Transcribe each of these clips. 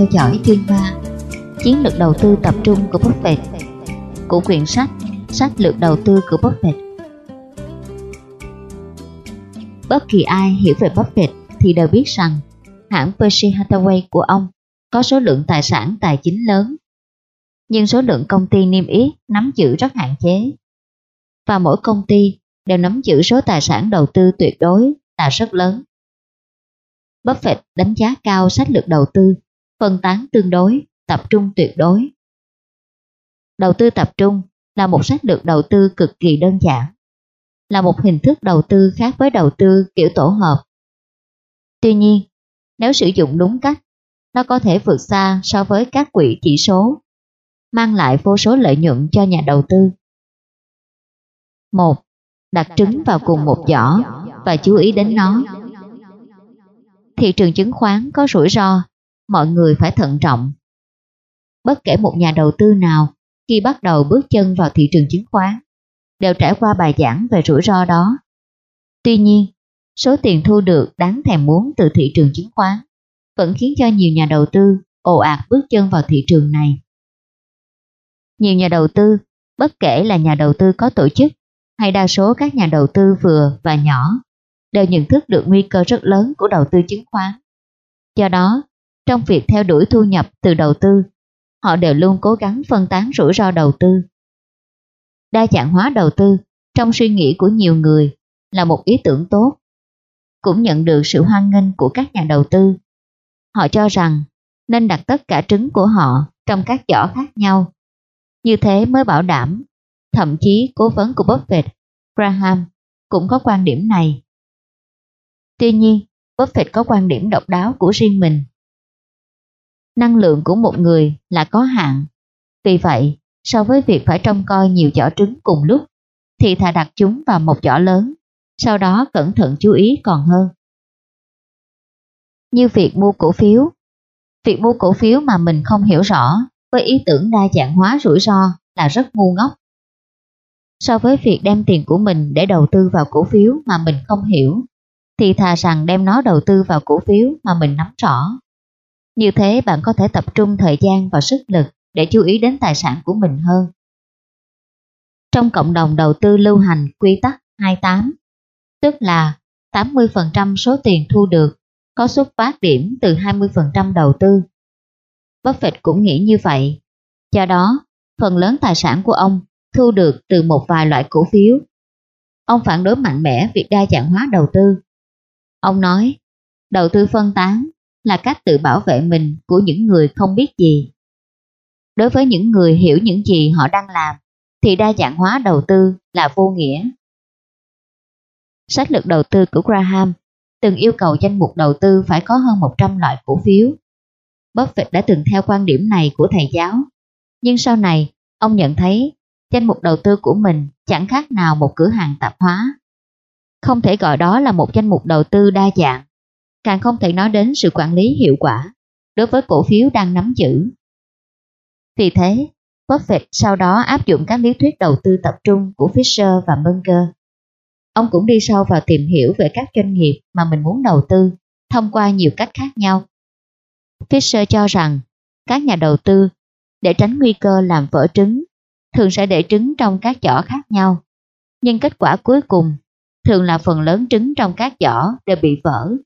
theo dõi chuyên ba Chiến lược đầu tư tập trung của Buffett của quyển sách Sách lược đầu tư của Buffett Bất kỳ ai hiểu về Buffett thì đều biết rằng hãng Berkshire Hathaway của ông có số lượng tài sản tài chính lớn nhưng số lượng công ty niêm yết nắm giữ rất hạn chế. Và mỗi công ty đều nắm giữ số tài sản đầu tư tuyệt đối là rất lớn. Buffett đánh giá cao sách lược đầu tư, phân tán tương đối, tập trung tuyệt đối. Đầu tư tập trung là một sách lược đầu tư cực kỳ đơn giản, là một hình thức đầu tư khác với đầu tư kiểu tổ hợp. Tuy nhiên, nếu sử dụng đúng cách, nó có thể vượt xa so với các quỹ chỉ số, mang lại vô số lợi nhuận cho nhà đầu tư. 1. Đặt trứng vào cùng một giỏ và chú ý đến nó. Thị trường chứng khoán có rủi ro, mọi người phải thận trọng. Bất kể một nhà đầu tư nào khi bắt đầu bước chân vào thị trường chứng khoán đều trải qua bài giảng về rủi ro đó. Tuy nhiên, số tiền thu được đáng thèm muốn từ thị trường chứng khoán vẫn khiến cho nhiều nhà đầu tư ồ ạt bước chân vào thị trường này. Nhiều nhà đầu tư, bất kể là nhà đầu tư có tổ chức hay đa số các nhà đầu tư vừa và nhỏ đều nhận thức được nguy cơ rất lớn của đầu tư chứng khoán. Do đó, trong việc theo đuổi thu nhập từ đầu tư, họ đều luôn cố gắng phân tán rủi ro đầu tư. Đa dạng hóa đầu tư trong suy nghĩ của nhiều người là một ý tưởng tốt, cũng nhận được sự hoan nghênh của các nhà đầu tư. Họ cho rằng nên đặt tất cả trứng của họ trong các giỏ khác nhau. Như thế mới bảo đảm Thậm chí cố vấn của Buffett, Graham, cũng có quan điểm này. Tuy nhiên, Buffett có quan điểm độc đáo của riêng mình. Năng lượng của một người là có hạn. Vì vậy, so với việc phải trông coi nhiều giỏ trứng cùng lúc, thì thà đặt chúng vào một giỏ lớn, sau đó cẩn thận chú ý còn hơn. Như việc mua cổ phiếu. Việc mua cổ phiếu mà mình không hiểu rõ với ý tưởng đa dạng hóa rủi ro là rất ngu ngốc so với việc đem tiền của mình để đầu tư vào cổ phiếu mà mình không hiểu, thì thà rằng đem nó đầu tư vào cổ phiếu mà mình nắm rõ. Như thế bạn có thể tập trung thời gian và sức lực để chú ý đến tài sản của mình hơn. Trong cộng đồng đầu tư lưu hành quy tắc 28, tức là 80% số tiền thu được có xuất phát điểm từ 20% đầu tư. Buffett cũng nghĩ như vậy. Do đó, phần lớn tài sản của ông thu được từ một vài loại cổ phiếu. Ông phản đối mạnh mẽ việc đa dạng hóa đầu tư. Ông nói, đầu tư phân tán là cách tự bảo vệ mình của những người không biết gì. Đối với những người hiểu những gì họ đang làm, thì đa dạng hóa đầu tư là vô nghĩa. Sách lược đầu tư của Graham từng yêu cầu danh mục đầu tư phải có hơn 100 loại cổ phiếu. Buffett đã từng theo quan điểm này của thầy giáo, nhưng sau này ông nhận thấy danh mục đầu tư của mình chẳng khác nào một cửa hàng tạp hóa. Không thể gọi đó là một danh mục đầu tư đa dạng, càng không thể nói đến sự quản lý hiệu quả đối với cổ phiếu đang nắm giữ. Vì thế, Buffett sau đó áp dụng các lý thuyết đầu tư tập trung của Fisher và Munger. Ông cũng đi sâu vào tìm hiểu về các doanh nghiệp mà mình muốn đầu tư thông qua nhiều cách khác nhau. Fisher cho rằng các nhà đầu tư để tránh nguy cơ làm vỡ trứng thường sẽ để trứng trong các giỏ khác nhau. Nhưng kết quả cuối cùng thường là phần lớn trứng trong các giỏ đều bị vỡ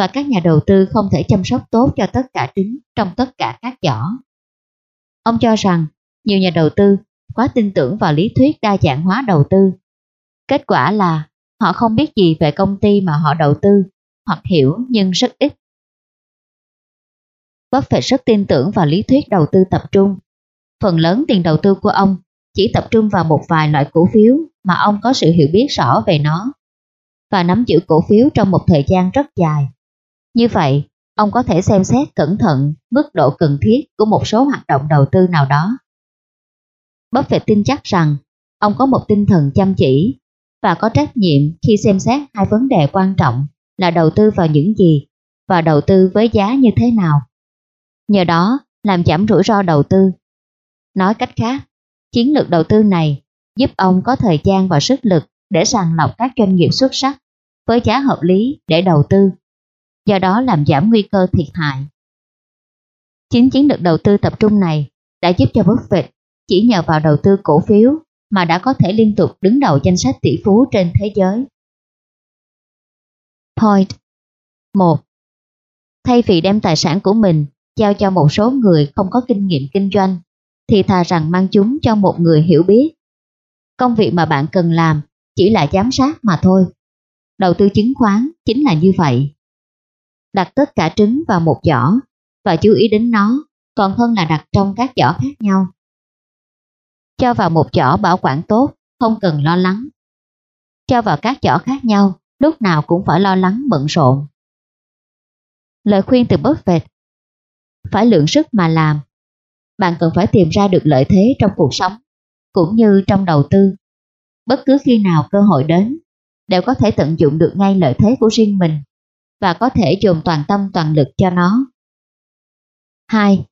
và các nhà đầu tư không thể chăm sóc tốt cho tất cả trứng trong tất cả các giỏ. Ông cho rằng, nhiều nhà đầu tư quá tin tưởng vào lý thuyết đa dạng hóa đầu tư. Kết quả là họ không biết gì về công ty mà họ đầu tư, hoặc hiểu nhưng rất ít. Buffett rất tin tưởng vào lý thuyết đầu tư tập trung Phần lớn tiền đầu tư của ông chỉ tập trung vào một vài loại cổ phiếu mà ông có sự hiểu biết rõ về nó và nắm giữ cổ phiếu trong một thời gian rất dài. Như vậy, ông có thể xem xét cẩn thận mức độ cần thiết của một số hoạt động đầu tư nào đó. Buffett tin chắc rằng ông có một tinh thần chăm chỉ và có trách nhiệm khi xem xét hai vấn đề quan trọng là đầu tư vào những gì và đầu tư với giá như thế nào. Nhờ đó, làm giảm rủi ro đầu tư Nói cách khác, chiến lược đầu tư này giúp ông có thời gian và sức lực để sàng lọc các doanh nghiệp xuất sắc với giá hợp lý để đầu tư do đó làm giảm nguy cơ thiệt hại. Chính chiến lược đầu tư tập trung này đã giúp cho Buffett chỉ nhờ vào đầu tư cổ phiếu mà đã có thể liên tục đứng đầu danh sách tỷ phú trên thế giới. Point 1. Thay vì đem tài sản của mình giao cho một số người không có kinh nghiệm kinh doanh, thì thà rằng mang chúng cho một người hiểu biết. Công việc mà bạn cần làm chỉ là giám sát mà thôi. Đầu tư chứng khoán chính là như vậy. Đặt tất cả trứng vào một giỏ và chú ý đến nó còn hơn là đặt trong các giỏ khác nhau. Cho vào một giỏ bảo quản tốt, không cần lo lắng. Cho vào các giỏ khác nhau, lúc nào cũng phải lo lắng bận rộn. Lời khuyên từ Buffett Phải lượng sức mà làm. Bạn cần phải tìm ra được lợi thế trong cuộc sống, cũng như trong đầu tư. Bất cứ khi nào cơ hội đến, đều có thể tận dụng được ngay lợi thế của riêng mình và có thể dồn toàn tâm toàn lực cho nó. 2.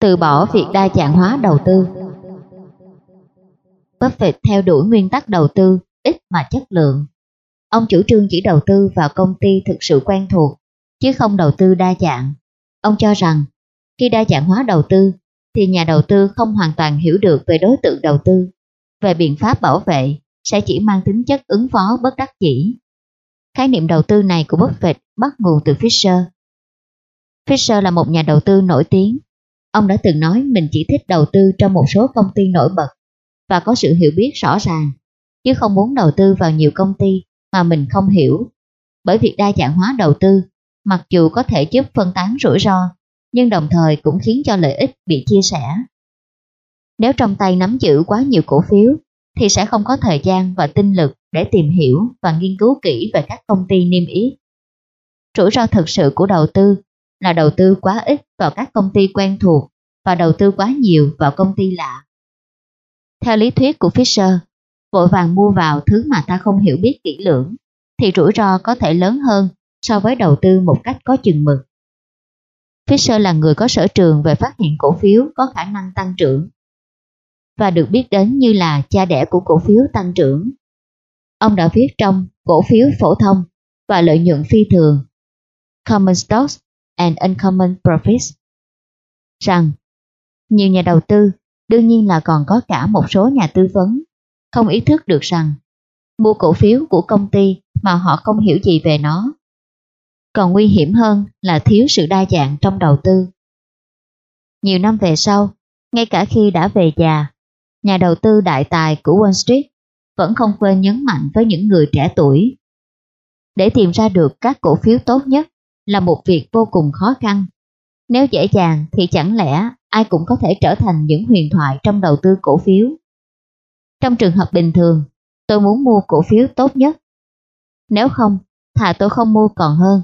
Từ bỏ việc đa dạng hóa đầu tư Buffett theo đuổi nguyên tắc đầu tư ít mà chất lượng. Ông chủ trương chỉ đầu tư vào công ty thực sự quen thuộc, chứ không đầu tư đa dạng. Ông cho rằng, khi đa dạng hóa đầu tư, thì nhà đầu tư không hoàn toàn hiểu được về đối tượng đầu tư, về biện pháp bảo vệ, sẽ chỉ mang tính chất ứng phó bất đắc dĩ. Khái niệm đầu tư này của Buffett bắt nguồn từ Fisher. Fisher là một nhà đầu tư nổi tiếng. Ông đã từng nói mình chỉ thích đầu tư trong một số công ty nổi bật và có sự hiểu biết rõ ràng, chứ không muốn đầu tư vào nhiều công ty mà mình không hiểu. Bởi việc đa dạng hóa đầu tư, mặc dù có thể giúp phân tán rủi ro, nhưng đồng thời cũng khiến cho lợi ích bị chia sẻ. Nếu trong tay nắm giữ quá nhiều cổ phiếu, thì sẽ không có thời gian và tinh lực để tìm hiểu và nghiên cứu kỹ về các công ty niêm yết. Rủi ro thực sự của đầu tư là đầu tư quá ít vào các công ty quen thuộc và đầu tư quá nhiều vào công ty lạ. Theo lý thuyết của Fisher, vội vàng mua vào thứ mà ta không hiểu biết kỹ lưỡng, thì rủi ro có thể lớn hơn so với đầu tư một cách có chừng mực. Fisher là người có sở trường về phát hiện cổ phiếu có khả năng tăng trưởng và được biết đến như là cha đẻ của cổ phiếu tăng trưởng. Ông đã viết trong cổ phiếu phổ thông và lợi nhuận phi thường Common Stocks and Uncommon Profits rằng nhiều nhà đầu tư Đương nhiên là còn có cả một số nhà tư vấn không ý thức được rằng mua cổ phiếu của công ty mà họ không hiểu gì về nó. Còn nguy hiểm hơn là thiếu sự đa dạng trong đầu tư. Nhiều năm về sau, ngay cả khi đã về già, nhà đầu tư đại tài của Wall Street vẫn không quên nhấn mạnh với những người trẻ tuổi. Để tìm ra được các cổ phiếu tốt nhất là một việc vô cùng khó khăn. Nếu dễ dàng thì chẳng lẽ ai cũng có thể trở thành những huyền thoại trong đầu tư cổ phiếu. Trong trường hợp bình thường, tôi muốn mua cổ phiếu tốt nhất. Nếu không, thà tôi không mua còn hơn.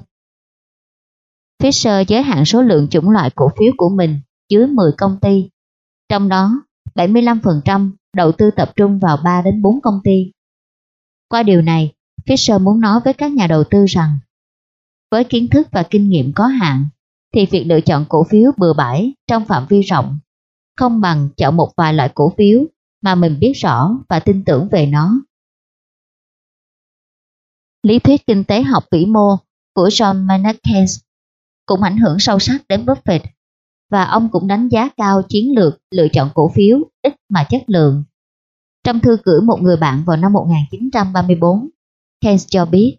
Fisher giới hạn số lượng chủng loại cổ phiếu của mình dưới 10 công ty. Trong đó, 75% đầu tư tập trung vào 3 đến 4 công ty. Qua điều này, Fisher muốn nói với các nhà đầu tư rằng với kiến thức và kinh nghiệm có hạn thì việc lựa chọn cổ phiếu bừa bãi trong phạm vi rộng không bằng chọn một vài loại cổ phiếu mà mình biết rõ và tin tưởng về nó. Lý thuyết kinh tế học vĩ mô của John Maynard Keynes cũng ảnh hưởng sâu sắc đến Buffett và ông cũng đánh giá cao chiến lược lựa chọn cổ phiếu ít mà chất lượng. Trong thư gửi một người bạn vào năm 1934, Keynes cho biết,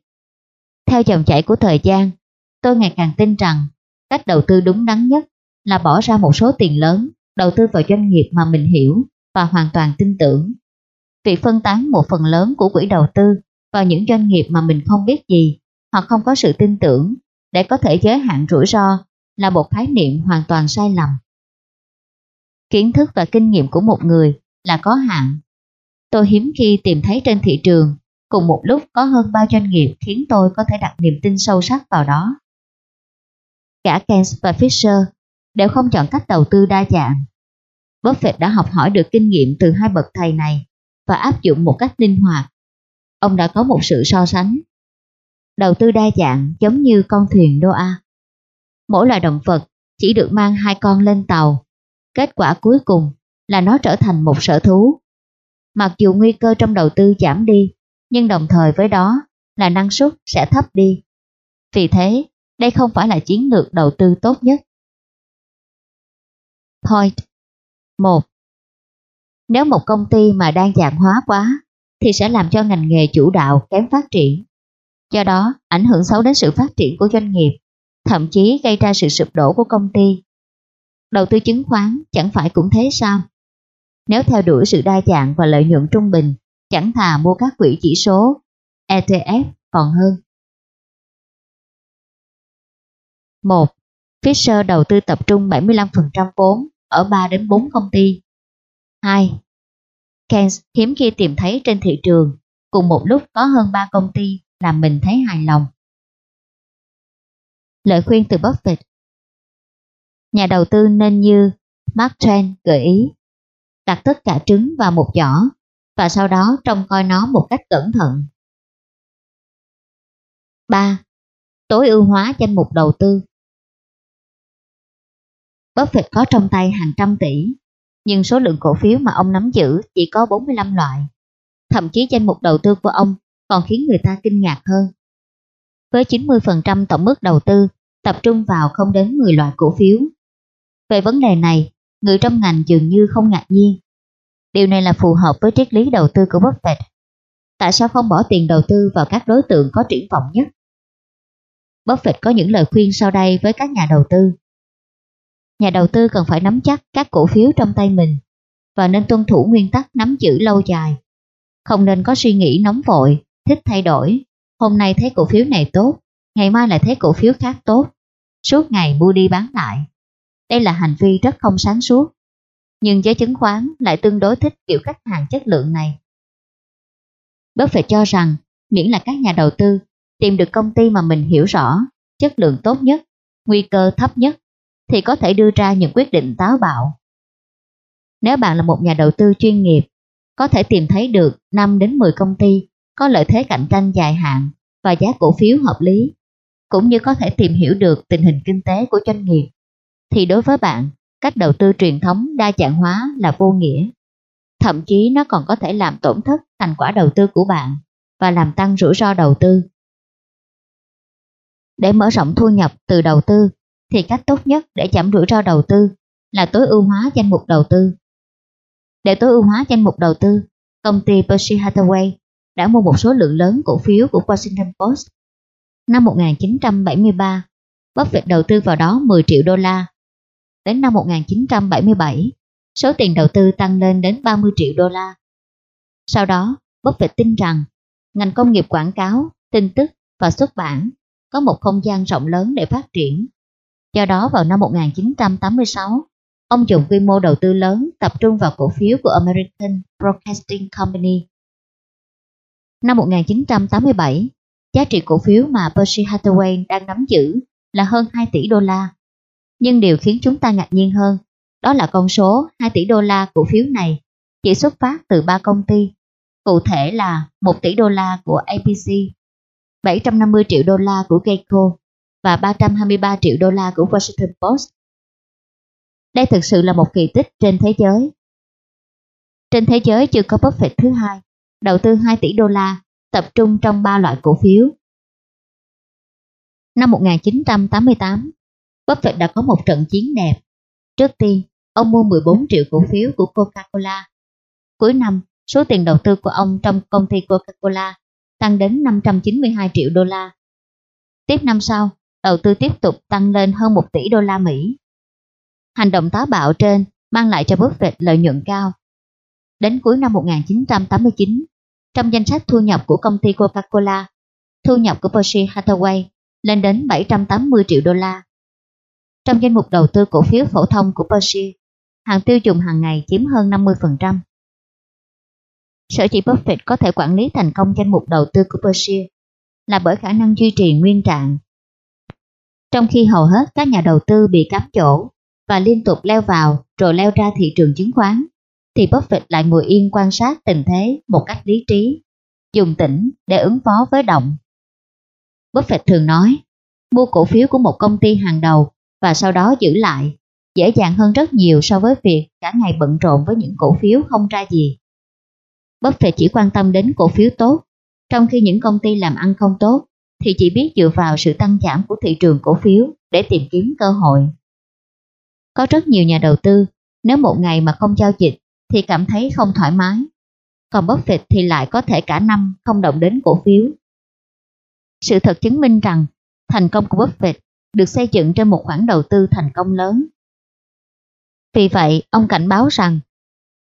theo dòng chảy của thời gian, tôi ngày càng tin rằng Cách đầu tư đúng đắn nhất là bỏ ra một số tiền lớn, đầu tư vào doanh nghiệp mà mình hiểu và hoàn toàn tin tưởng. Việc phân tán một phần lớn của quỹ đầu tư vào những doanh nghiệp mà mình không biết gì hoặc không có sự tin tưởng để có thể giới hạn rủi ro là một khái niệm hoàn toàn sai lầm. Kiến thức và kinh nghiệm của một người là có hạn. Tôi hiếm khi tìm thấy trên thị trường, cùng một lúc có hơn bao doanh nghiệp khiến tôi có thể đặt niềm tin sâu sắc vào đó. Cả Keynes và Fisher đều không chọn cách đầu tư đa dạng. Buffett đã học hỏi được kinh nghiệm từ hai bậc thầy này và áp dụng một cách linh hoạt. Ông đã có một sự so sánh. Đầu tư đa dạng giống như con thuyền Noah. Mỗi loài động vật chỉ được mang hai con lên tàu. Kết quả cuối cùng là nó trở thành một sở thú. Mặc dù nguy cơ trong đầu tư giảm đi, nhưng đồng thời với đó là năng suất sẽ thấp đi. Vì thế, Đây không phải là chiến lược đầu tư tốt nhất. Point 1. Nếu một công ty mà đang dạng hóa quá thì sẽ làm cho ngành nghề chủ đạo kém phát triển. Do đó, ảnh hưởng xấu đến sự phát triển của doanh nghiệp, thậm chí gây ra sự sụp đổ của công ty. Đầu tư chứng khoán chẳng phải cũng thế sao? Nếu theo đuổi sự đa dạng và lợi nhuận trung bình, chẳng thà mua các quỹ chỉ số ETF còn hơn. 1. Fisher đầu tư tập trung 75% vốn ở 3 đến 4 công ty. 2. Keynes hiếm khi tìm thấy trên thị trường cùng một lúc có hơn 3 công ty làm mình thấy hài lòng. Lời khuyên từ Buffett Nhà đầu tư nên như Mark Twain gợi ý đặt tất cả trứng vào một giỏ và sau đó trông coi nó một cách cẩn thận. 3. Tối ưu hóa danh mục đầu tư Buffett có trong tay hàng trăm tỷ, nhưng số lượng cổ phiếu mà ông nắm giữ chỉ có 45 loại. Thậm chí danh mục đầu tư của ông còn khiến người ta kinh ngạc hơn. Với 90% tổng mức đầu tư tập trung vào không đến 10 loại cổ phiếu. Về vấn đề này, người trong ngành dường như không ngạc nhiên. Điều này là phù hợp với triết lý đầu tư của Buffett. Tại sao không bỏ tiền đầu tư vào các đối tượng có triển vọng nhất? Buffett có những lời khuyên sau đây với các nhà đầu tư. Nhà đầu tư cần phải nắm chắc các cổ phiếu trong tay mình và nên tuân thủ nguyên tắc nắm giữ lâu dài. Không nên có suy nghĩ nóng vội, thích thay đổi. Hôm nay thấy cổ phiếu này tốt, ngày mai lại thấy cổ phiếu khác tốt. Suốt ngày mua đi bán lại. Đây là hành vi rất không sáng suốt. Nhưng giới chứng khoán lại tương đối thích kiểu khách hàng chất lượng này. Buffett cho rằng miễn là các nhà đầu tư tìm được công ty mà mình hiểu rõ, chất lượng tốt nhất, nguy cơ thấp nhất thì có thể đưa ra những quyết định táo bạo. Nếu bạn là một nhà đầu tư chuyên nghiệp, có thể tìm thấy được 5 đến 10 công ty có lợi thế cạnh tranh dài hạn và giá cổ phiếu hợp lý, cũng như có thể tìm hiểu được tình hình kinh tế của doanh nghiệp, thì đối với bạn, cách đầu tư truyền thống đa dạng hóa là vô nghĩa. Thậm chí nó còn có thể làm tổn thất thành quả đầu tư của bạn và làm tăng rủi ro đầu tư. Để mở rộng thu nhập từ đầu tư thì cách tốt nhất để giảm rủi ro đầu tư là tối ưu hóa danh mục đầu tư. Để tối ưu hóa danh mục đầu tư, công ty Berkshire Hathaway đã mua một số lượng lớn cổ phiếu của Washington Post. Năm 1973, Buffett đầu tư vào đó 10 triệu đô la. Đến năm 1977, số tiền đầu tư tăng lên đến 30 triệu đô la. Sau đó, Buffett tin rằng ngành công nghiệp quảng cáo, tin tức và xuất bản có một không gian rộng lớn để phát triển Do đó vào năm 1986, ông dùng quy mô đầu tư lớn tập trung vào cổ phiếu của American Broadcasting Company. Năm 1987, giá trị cổ phiếu mà Berkshire Hathaway đang nắm giữ là hơn 2 tỷ đô la. Nhưng điều khiến chúng ta ngạc nhiên hơn, đó là con số 2 tỷ đô la cổ phiếu này chỉ xuất phát từ ba công ty, cụ thể là 1 tỷ đô la của APC, 750 triệu đô la của Geico và 323 triệu đô la của Washington Post. Đây thực sự là một kỳ tích trên thế giới. Trên thế giới chưa có Buffett thứ hai, đầu tư 2 tỷ đô la, tập trung trong 3 loại cổ phiếu. Năm 1988, Buffett đã có một trận chiến đẹp. Trước tiên, ông mua 14 triệu cổ phiếu của Coca-Cola. Cuối năm, số tiền đầu tư của ông trong công ty Coca-Cola tăng đến 592 triệu đô la. Tiếp năm sau, đầu tư tiếp tục tăng lên hơn 1 tỷ đô la Mỹ. Hành động táo bạo trên mang lại cho Buffett lợi nhuận cao. Đến cuối năm 1989, trong danh sách thu nhập của công ty Coca-Cola, thu nhập của Berkshire Hathaway lên đến 780 triệu đô la. Trong danh mục đầu tư cổ phiếu phổ thông của Berkshire, hàng tiêu dùng hàng ngày chiếm hơn 50%. Sở chỉ Buffett có thể quản lý thành công danh mục đầu tư của Berkshire là bởi khả năng duy trì nguyên trạng trong khi hầu hết các nhà đầu tư bị cám chỗ và liên tục leo vào rồi leo ra thị trường chứng khoán, thì Buffett lại ngồi yên quan sát tình thế một cách lý trí, dùng tỉnh để ứng phó với động. Buffett thường nói, mua cổ phiếu của một công ty hàng đầu và sau đó giữ lại, dễ dàng hơn rất nhiều so với việc cả ngày bận rộn với những cổ phiếu không ra gì. Buffett chỉ quan tâm đến cổ phiếu tốt, trong khi những công ty làm ăn không tốt thì chỉ biết dựa vào sự tăng giảm của thị trường cổ phiếu để tìm kiếm cơ hội. Có rất nhiều nhà đầu tư, nếu một ngày mà không giao dịch thì cảm thấy không thoải mái. Còn Buffett thì lại có thể cả năm không động đến cổ phiếu. Sự thật chứng minh rằng thành công của Buffett được xây dựng trên một khoản đầu tư thành công lớn. Vì vậy, ông cảnh báo rằng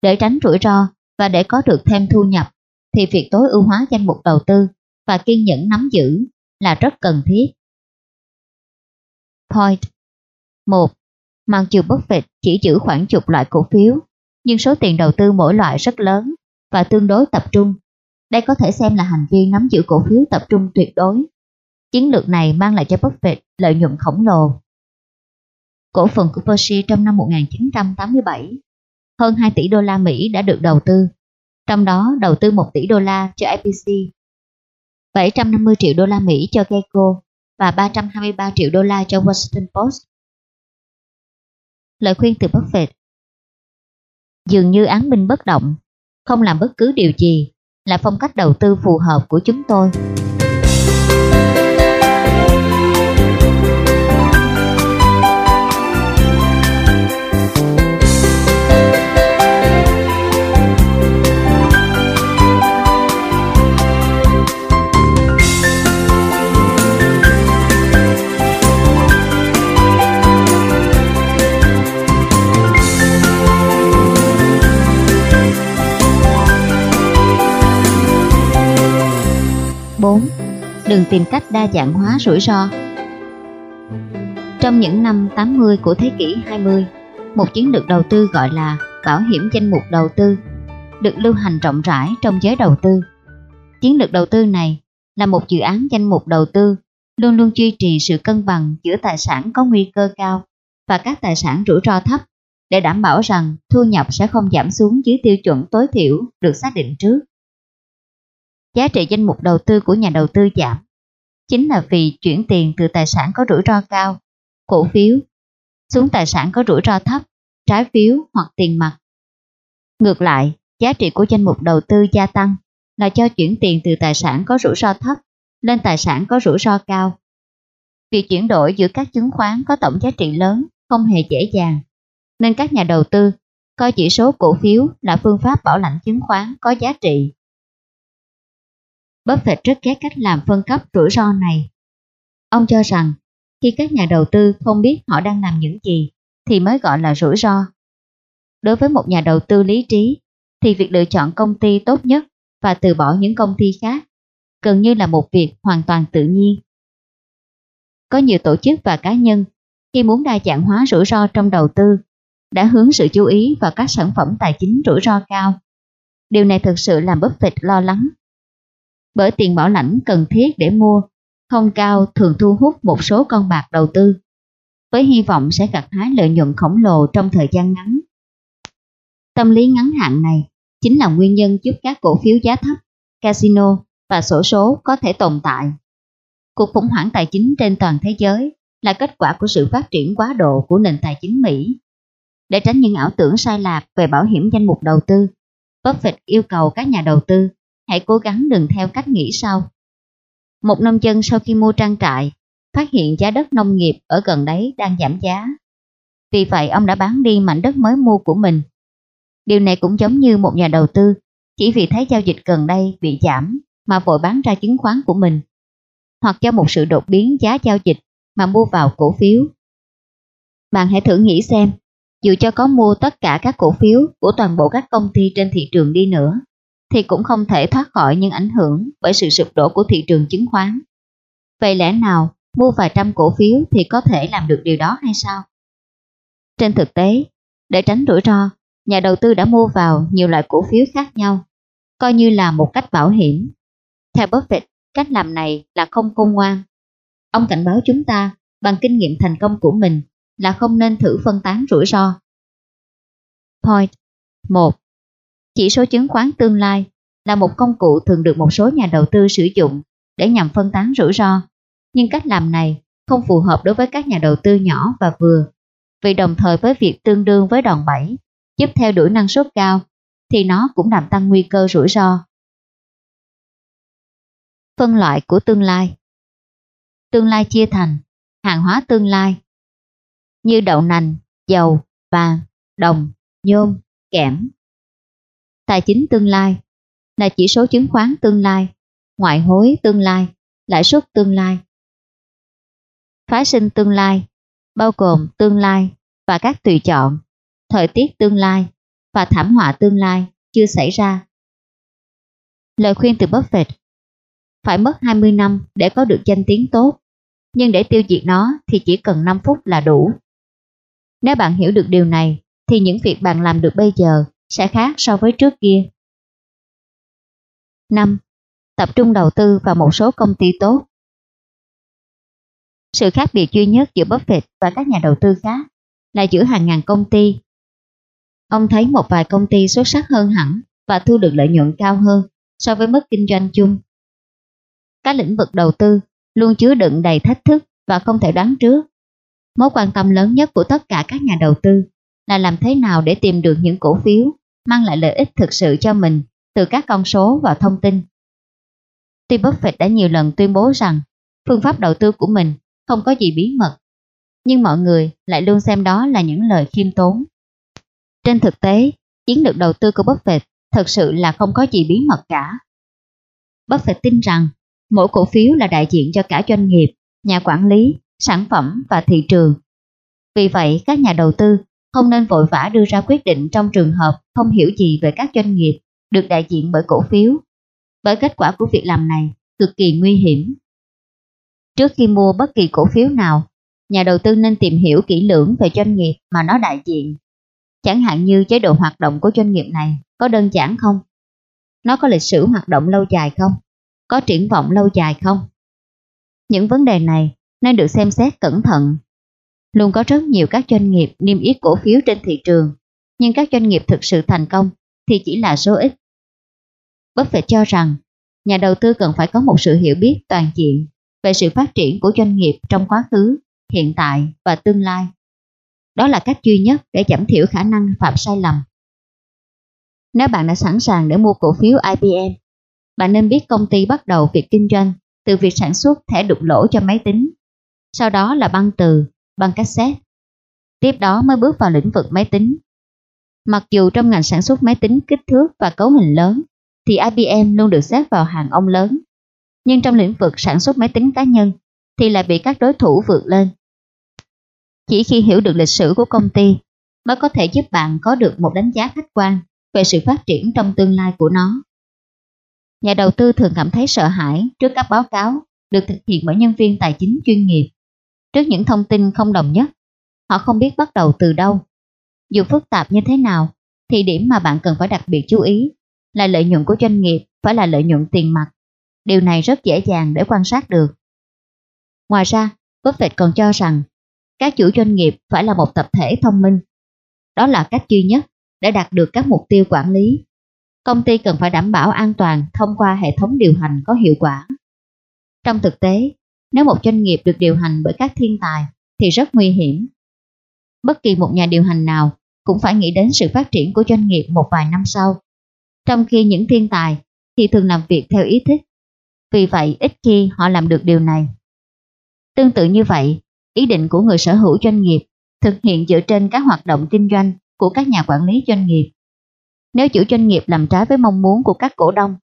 để tránh rủi ro và để có được thêm thu nhập thì việc tối ưu hóa danh mục đầu tư và kiên nhẫn nắm giữ là rất cần thiết. Point 1. Mặc dù Buffett chỉ giữ khoảng chục loại cổ phiếu, nhưng số tiền đầu tư mỗi loại rất lớn và tương đối tập trung. Đây có thể xem là hành vi nắm giữ cổ phiếu tập trung tuyệt đối. Chiến lược này mang lại cho Buffett lợi nhuận khổng lồ. Cổ phần của Percy trong năm 1987, hơn 2 tỷ đô la Mỹ đã được đầu tư, trong đó đầu tư 1 tỷ đô la cho IPC, 750 triệu đô la Mỹ cho Geico và 323 triệu đô la cho Washington Post. Lời khuyên từ Buffett Dường như án minh bất động, không làm bất cứ điều gì là phong cách đầu tư phù hợp của chúng tôi. Đừng tìm cách đa dạng hóa rủi ro Trong những năm 80 của thế kỷ 20, một chiến lược đầu tư gọi là bảo hiểm danh mục đầu tư được lưu hành rộng rãi trong giới đầu tư. Chiến lược đầu tư này là một dự án danh mục đầu tư luôn luôn duy trì sự cân bằng giữa tài sản có nguy cơ cao và các tài sản rủi ro thấp để đảm bảo rằng thu nhập sẽ không giảm xuống dưới tiêu chuẩn tối thiểu được xác định trước giá trị danh mục đầu tư của nhà đầu tư giảm, chính là vì chuyển tiền từ tài sản có rủi ro cao, cổ phiếu, xuống tài sản có rủi ro thấp, trái phiếu hoặc tiền mặt. Ngược lại, giá trị của danh mục đầu tư gia tăng là cho chuyển tiền từ tài sản có rủi ro thấp lên tài sản có rủi ro cao. Việc chuyển đổi giữa các chứng khoán có tổng giá trị lớn không hề dễ dàng, nên các nhà đầu tư coi chỉ số cổ phiếu là phương pháp bảo lãnh chứng khoán có giá trị Buffett rất ghét cách làm phân cấp rủi ro này. Ông cho rằng, khi các nhà đầu tư không biết họ đang làm những gì, thì mới gọi là rủi ro. Đối với một nhà đầu tư lý trí, thì việc lựa chọn công ty tốt nhất và từ bỏ những công ty khác gần như là một việc hoàn toàn tự nhiên. Có nhiều tổ chức và cá nhân khi muốn đa dạng hóa rủi ro trong đầu tư đã hướng sự chú ý vào các sản phẩm tài chính rủi ro cao. Điều này thực sự làm Buffett lo lắng bởi tiền bảo lãnh cần thiết để mua không cao thường thu hút một số con bạc đầu tư, với hy vọng sẽ gặt hái lợi nhuận khổng lồ trong thời gian ngắn. Tâm lý ngắn hạn này chính là nguyên nhân giúp các cổ phiếu giá thấp, casino và sổ số có thể tồn tại. Cuộc khủng hoảng tài chính trên toàn thế giới là kết quả của sự phát triển quá độ của nền tài chính Mỹ. Để tránh những ảo tưởng sai lạc về bảo hiểm danh mục đầu tư, Buffett yêu cầu các nhà đầu tư hãy cố gắng đừng theo cách nghĩ sau. Một nông dân sau khi mua trang trại, phát hiện giá đất nông nghiệp ở gần đấy đang giảm giá. Vì vậy ông đã bán đi mảnh đất mới mua của mình. Điều này cũng giống như một nhà đầu tư, chỉ vì thấy giao dịch gần đây bị giảm mà vội bán ra chứng khoán của mình, hoặc do một sự đột biến giá giao dịch mà mua vào cổ phiếu. Bạn hãy thử nghĩ xem, dù cho có mua tất cả các cổ phiếu của toàn bộ các công ty trên thị trường đi nữa, thì cũng không thể thoát khỏi những ảnh hưởng bởi sự sụp đổ của thị trường chứng khoán. Vậy lẽ nào mua vài trăm cổ phiếu thì có thể làm được điều đó hay sao? Trên thực tế, để tránh rủi ro, nhà đầu tư đã mua vào nhiều loại cổ phiếu khác nhau, coi như là một cách bảo hiểm. Theo Buffett, cách làm này là không khôn ngoan. Ông cảnh báo chúng ta bằng kinh nghiệm thành công của mình là không nên thử phân tán rủi ro. Point 1. Chỉ số chứng khoán tương lai là một công cụ thường được một số nhà đầu tư sử dụng để nhằm phân tán rủi ro, nhưng cách làm này không phù hợp đối với các nhà đầu tư nhỏ và vừa, vì đồng thời với việc tương đương với đòn bẩy, giúp theo đuổi năng suất cao, thì nó cũng làm tăng nguy cơ rủi ro. Phân loại của tương lai tương lai chia thành hàng hóa tương lai như đậu nành, dầu, vàng, đồng, nhôm, kẽm. Tài chính tương lai là chỉ số chứng khoán tương lai, ngoại hối tương lai, lãi suất tương lai. Phái sinh tương lai bao gồm tương lai và các tùy chọn, thời tiết tương lai và thảm họa tương lai chưa xảy ra. Lời khuyên từ Buffett Phải mất 20 năm để có được danh tiếng tốt, nhưng để tiêu diệt nó thì chỉ cần 5 phút là đủ. Nếu bạn hiểu được điều này, thì những việc bạn làm được bây giờ sẽ khác so với trước kia. 5. Tập trung đầu tư vào một số công ty tốt. Sự khác biệt duy nhất giữa Buffett và các nhà đầu tư khác là giữa hàng ngàn công ty. Ông thấy một vài công ty xuất sắc hơn hẳn và thu được lợi nhuận cao hơn so với mức kinh doanh chung. Các lĩnh vực đầu tư luôn chứa đựng đầy thách thức và không thể đoán trước. Mối quan tâm lớn nhất của tất cả các nhà đầu tư là làm thế nào để tìm được những cổ phiếu mang lại lợi ích thực sự cho mình từ các con số và thông tin. Tuy Buffett đã nhiều lần tuyên bố rằng phương pháp đầu tư của mình không có gì bí mật, nhưng mọi người lại luôn xem đó là những lời khiêm tốn. Trên thực tế, chiến lược đầu tư của Buffett thật sự là không có gì bí mật cả. Buffett tin rằng mỗi cổ phiếu là đại diện cho cả doanh nghiệp, nhà quản lý, sản phẩm và thị trường. Vì vậy, các nhà đầu tư không nên vội vã đưa ra quyết định trong trường hợp không hiểu gì về các doanh nghiệp được đại diện bởi cổ phiếu, bởi kết quả của việc làm này cực kỳ nguy hiểm. Trước khi mua bất kỳ cổ phiếu nào, nhà đầu tư nên tìm hiểu kỹ lưỡng về doanh nghiệp mà nó đại diện. Chẳng hạn như chế độ hoạt động của doanh nghiệp này có đơn giản không? Nó có lịch sử hoạt động lâu dài không? Có triển vọng lâu dài không? Những vấn đề này nên được xem xét cẩn thận. Luôn có rất nhiều các doanh nghiệp niêm yết cổ phiếu trên thị trường, nhưng các doanh nghiệp thực sự thành công thì chỉ là số ít. Buffett cho rằng nhà đầu tư cần phải có một sự hiểu biết toàn diện về sự phát triển của doanh nghiệp trong quá khứ, hiện tại và tương lai. Đó là cách duy nhất để giảm thiểu khả năng phạm sai lầm. Nếu bạn đã sẵn sàng để mua cổ phiếu IBM, bạn nên biết công ty bắt đầu việc kinh doanh từ việc sản xuất thẻ đục lỗ cho máy tính, sau đó là băng từ, băng cassette. Tiếp đó mới bước vào lĩnh vực máy tính. Mặc dù trong ngành sản xuất máy tính kích thước và cấu hình lớn, thì IBM luôn được xếp vào hàng ông lớn. Nhưng trong lĩnh vực sản xuất máy tính cá nhân thì lại bị các đối thủ vượt lên. Chỉ khi hiểu được lịch sử của công ty mới có thể giúp bạn có được một đánh giá khách quan về sự phát triển trong tương lai của nó. Nhà đầu tư thường cảm thấy sợ hãi trước các báo cáo được thực hiện bởi nhân viên tài chính chuyên nghiệp. Trước những thông tin không đồng nhất, họ không biết bắt đầu từ đâu. Dù phức tạp như thế nào, thì điểm mà bạn cần phải đặc biệt chú ý là lợi nhuận của doanh nghiệp phải là lợi nhuận tiền mặt. Điều này rất dễ dàng để quan sát được. Ngoài ra, Buffett còn cho rằng các chủ doanh nghiệp phải là một tập thể thông minh. Đó là cách duy nhất để đạt được các mục tiêu quản lý. Công ty cần phải đảm bảo an toàn thông qua hệ thống điều hành có hiệu quả. Trong thực tế, nếu một doanh nghiệp được điều hành bởi các thiên tài thì rất nguy hiểm. Bất kỳ một nhà điều hành nào cũng phải nghĩ đến sự phát triển của doanh nghiệp một vài năm sau trong khi những thiên tài thì thường làm việc theo ý thích. Vì vậy ít khi họ làm được điều này. Tương tự như vậy, ý định của người sở hữu doanh nghiệp thực hiện dựa trên các hoạt động kinh doanh của các nhà quản lý doanh nghiệp. Nếu chủ doanh nghiệp làm trái với mong muốn của các cổ đông,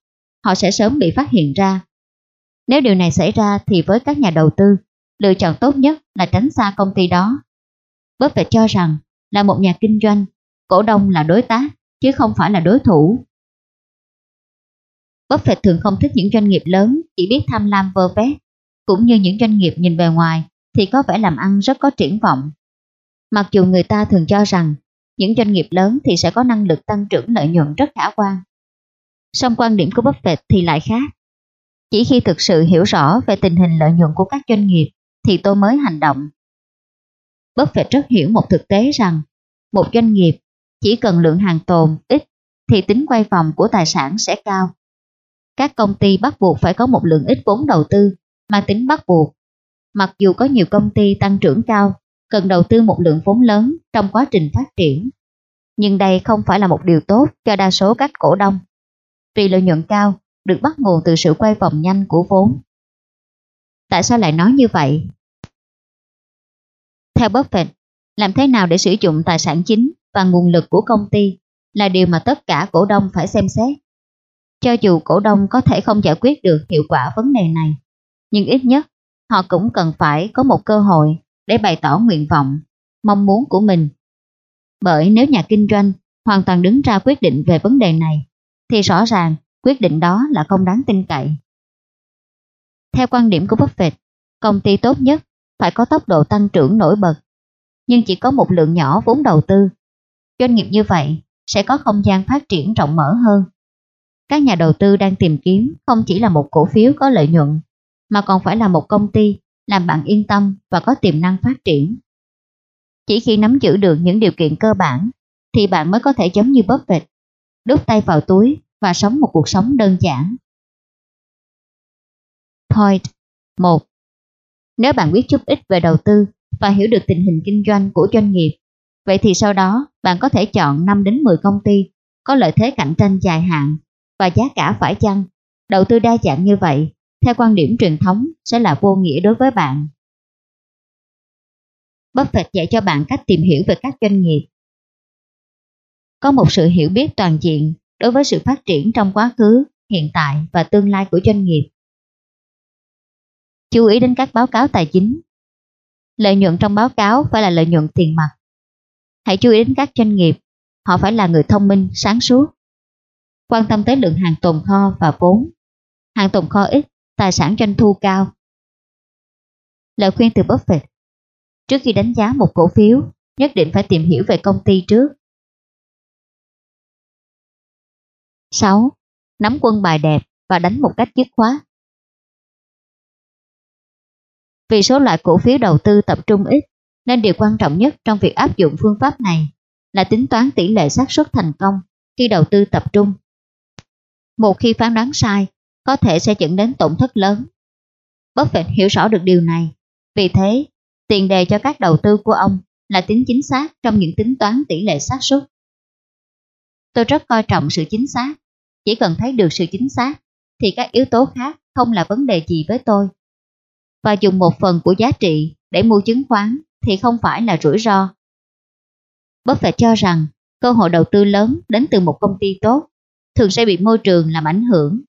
họ sẽ sớm bị phát hiện ra. Nếu điều này xảy ra thì với các nhà đầu tư, lựa chọn tốt nhất là tránh xa công ty đó. Buffett cho rằng là một nhà kinh doanh, cổ đông là đối tác chứ không phải là đối thủ. Buffett thường không thích những doanh nghiệp lớn chỉ biết tham lam vơ vét, cũng như những doanh nghiệp nhìn bề ngoài thì có vẻ làm ăn rất có triển vọng. Mặc dù người ta thường cho rằng những doanh nghiệp lớn thì sẽ có năng lực tăng trưởng lợi nhuận rất khả quan. Song quan điểm của Buffett thì lại khác. Chỉ khi thực sự hiểu rõ về tình hình lợi nhuận của các doanh nghiệp thì tôi mới hành động. Buffett rất hiểu một thực tế rằng một doanh nghiệp chỉ cần lượng hàng tồn ít thì tính quay vòng của tài sản sẽ cao các công ty bắt buộc phải có một lượng ít vốn đầu tư, mà tính bắt buộc. Mặc dù có nhiều công ty tăng trưởng cao, cần đầu tư một lượng vốn lớn trong quá trình phát triển. Nhưng đây không phải là một điều tốt cho đa số các cổ đông. Vì lợi nhuận cao được bắt nguồn từ sự quay vòng nhanh của vốn. Tại sao lại nói như vậy? Theo Buffett, làm thế nào để sử dụng tài sản chính và nguồn lực của công ty là điều mà tất cả cổ đông phải xem xét. Cho dù cổ đông có thể không giải quyết được hiệu quả vấn đề này, nhưng ít nhất họ cũng cần phải có một cơ hội để bày tỏ nguyện vọng, mong muốn của mình. Bởi nếu nhà kinh doanh hoàn toàn đứng ra quyết định về vấn đề này, thì rõ ràng quyết định đó là không đáng tin cậy. Theo quan điểm của Buffett, công ty tốt nhất phải có tốc độ tăng trưởng nổi bật, nhưng chỉ có một lượng nhỏ vốn đầu tư. Doanh nghiệp như vậy sẽ có không gian phát triển rộng mở hơn. Các nhà đầu tư đang tìm kiếm không chỉ là một cổ phiếu có lợi nhuận, mà còn phải là một công ty làm bạn yên tâm và có tiềm năng phát triển. Chỉ khi nắm giữ được những điều kiện cơ bản, thì bạn mới có thể giống như Buffett, đút tay vào túi và sống một cuộc sống đơn giản. Point 1. Nếu bạn biết chút ít về đầu tư và hiểu được tình hình kinh doanh của doanh nghiệp, vậy thì sau đó bạn có thể chọn 5 đến 10 công ty có lợi thế cạnh tranh dài hạn và giá cả phải chăng. Đầu tư đa dạng như vậy, theo quan điểm truyền thống, sẽ là vô nghĩa đối với bạn. Buffett dạy cho bạn cách tìm hiểu về các doanh nghiệp. Có một sự hiểu biết toàn diện đối với sự phát triển trong quá khứ, hiện tại và tương lai của doanh nghiệp. Chú ý đến các báo cáo tài chính. Lợi nhuận trong báo cáo phải là lợi nhuận tiền mặt. Hãy chú ý đến các doanh nghiệp, họ phải là người thông minh, sáng suốt. Quan tâm tới lượng hàng tồn kho và vốn. Hàng tồn kho ít, tài sản doanh thu cao. Lời khuyên từ Buffett Trước khi đánh giá một cổ phiếu, nhất định phải tìm hiểu về công ty trước. 6. Nắm quân bài đẹp và đánh một cách dứt khoát. Vì số loại cổ phiếu đầu tư tập trung ít, nên điều quan trọng nhất trong việc áp dụng phương pháp này là tính toán tỷ lệ xác suất thành công khi đầu tư tập trung. Một khi phán đoán sai, có thể sẽ dẫn đến tổn thất lớn. Buffett hiểu rõ được điều này, vì thế tiền đề cho các đầu tư của ông là tính chính xác trong những tính toán tỷ lệ xác suất. Tôi rất coi trọng sự chính xác, chỉ cần thấy được sự chính xác thì các yếu tố khác không là vấn đề gì với tôi. Và dùng một phần của giá trị để mua chứng khoán thì không phải là rủi ro. Buffett cho rằng cơ hội đầu tư lớn đến từ một công ty tốt thường sẽ bị môi trường làm ảnh hưởng,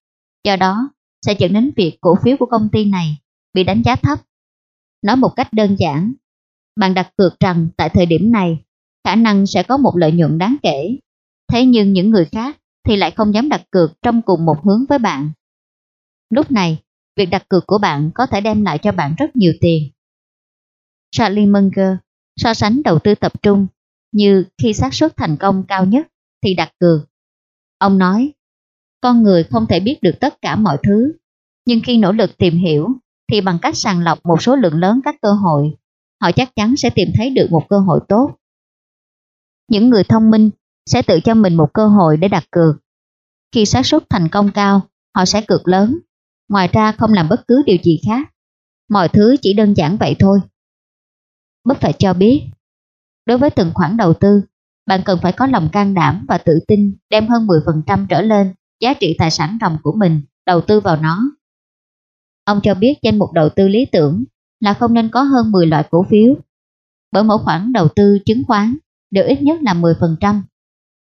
do đó sẽ dẫn đến việc cổ phiếu của công ty này bị đánh giá thấp. Nói một cách đơn giản, bạn đặt cược rằng tại thời điểm này khả năng sẽ có một lợi nhuận đáng kể, thế nhưng những người khác thì lại không dám đặt cược trong cùng một hướng với bạn. Lúc này, việc đặt cược của bạn có thể đem lại cho bạn rất nhiều tiền. Charlie Munger so sánh đầu tư tập trung như khi xác suất thành công cao nhất thì đặt cược. Ông nói, con người không thể biết được tất cả mọi thứ, nhưng khi nỗ lực tìm hiểu thì bằng cách sàng lọc một số lượng lớn các cơ hội, họ chắc chắn sẽ tìm thấy được một cơ hội tốt. Những người thông minh sẽ tự cho mình một cơ hội để đặt cược. Khi xác suất thành công cao, họ sẽ cược lớn, ngoài ra không làm bất cứ điều gì khác. Mọi thứ chỉ đơn giản vậy thôi. Bất phải cho biết, đối với từng khoản đầu tư, bạn cần phải có lòng can đảm và tự tin đem hơn 10% trở lên giá trị tài sản ròng của mình đầu tư vào nó. Ông cho biết danh mục đầu tư lý tưởng là không nên có hơn 10 loại cổ phiếu, bởi mỗi khoản đầu tư chứng khoán đều ít nhất là 10%.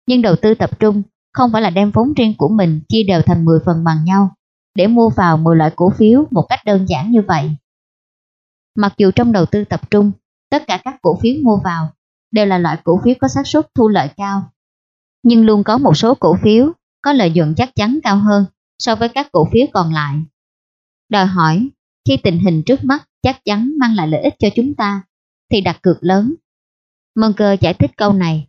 Nhưng đầu tư tập trung không phải là đem vốn riêng của mình chia đều thành 10 phần bằng nhau để mua vào 10 loại cổ phiếu một cách đơn giản như vậy. Mặc dù trong đầu tư tập trung, tất cả các cổ phiếu mua vào đều là loại cổ phiếu có xác suất thu lợi cao, nhưng luôn có một số cổ phiếu có lợi nhuận chắc chắn cao hơn so với các cổ phiếu còn lại. Đòi hỏi, khi tình hình trước mắt chắc chắn mang lại lợi ích cho chúng ta, thì đặt cược lớn. Munger giải thích câu này.